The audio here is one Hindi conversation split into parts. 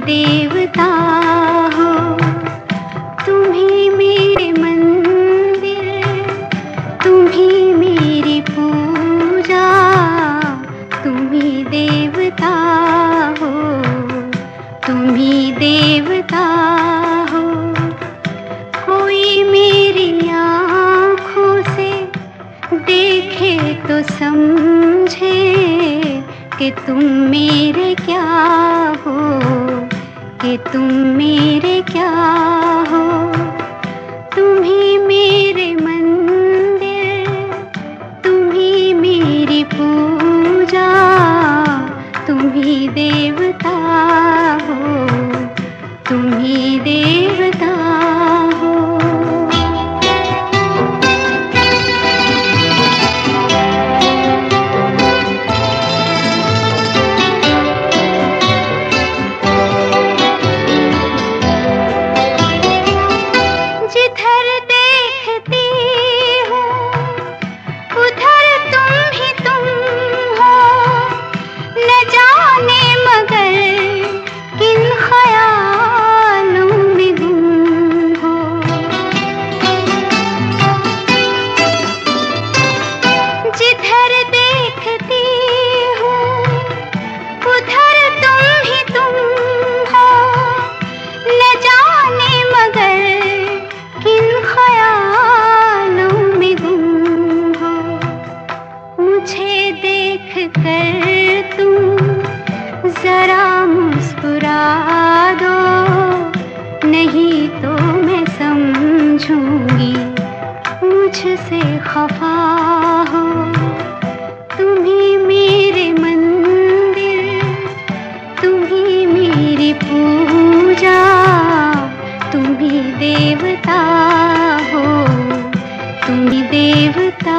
देवता हो। तुम्हें मेरे मंदिर, तुम्हें मेरी पूजा, तुम्हें देवता हो। तुम्हें देवता हो। कोई मेरी आँखों से देखे तो समझे कि तुम मेरे क्या कि तुम मेरे क्या हो? तुम ही मेरे मंदिर, तुम ही मेरी पूजा, तुम ही देवता हो। तुम ही देवता खफा हो। तुम्हें मेरे मंदिर तुम्हें मेरी पूजा तुम्हें देवता हो तुम्हें देवता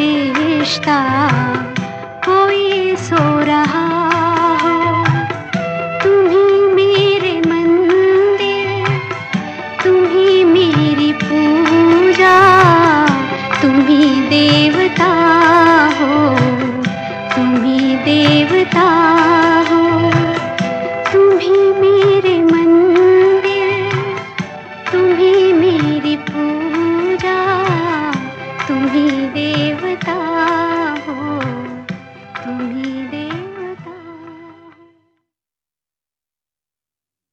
फरिश्ता